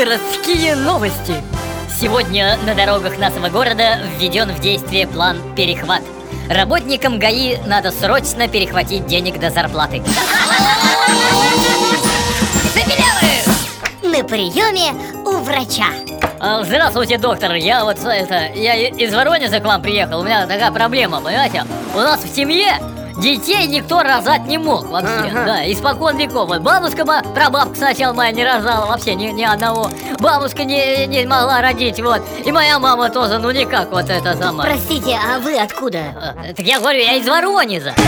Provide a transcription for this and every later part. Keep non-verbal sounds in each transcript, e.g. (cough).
Плохие новости! Сегодня на дорогах нашего города введен в действие план «Перехват». Работникам ГАИ надо срочно перехватить денег до зарплаты. На приеме у врача А, Здравствуйте, доктор. Я вот это, я из Воронежа к вам приехал. У меня такая проблема, понимаете? У нас в семье детей никто рожать не мог вообще. Ага. Да, испокон веков. Вот бабушка, прабабка сначала моя не рожала вообще ни, ни одного. Бабушка не, не могла родить, вот. И моя мама тоже, ну никак вот это самое. Простите, а вы откуда? А, Так я говорю, я из Воронежа. (laughs)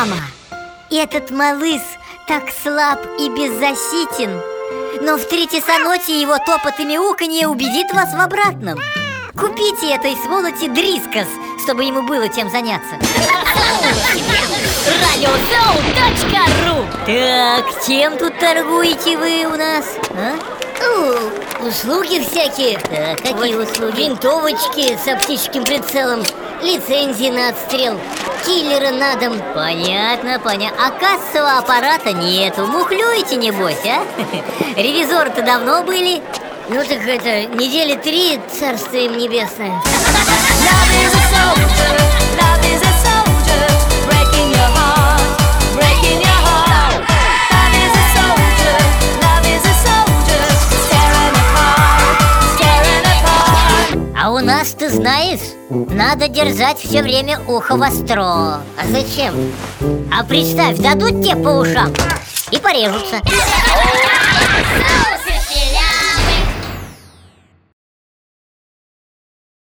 Реклама Этот малыш так слаб и беззащитен Но в третьей соноте его топот и мяуканье убедит вас в обратном Купите этой сволочи Дрискос, чтобы ему было чем заняться Радиосоу.ру Так, чем тут торгуете вы у нас? А? Услуги всякие Так, какие услуги? Винтовочки с оптическим прицелом Лицензии на отстрел Киллера на дом. Понятно, понятно А кассового аппарата нету. Мухлюете, небось, а? (laughs) Ревизоры-то давно были. Ну так это, недели три, царство им небесное (laughs) нас, ты знаешь, надо держать все время ухо востро. А зачем? А представь, дадут тебе по ушам и порежутся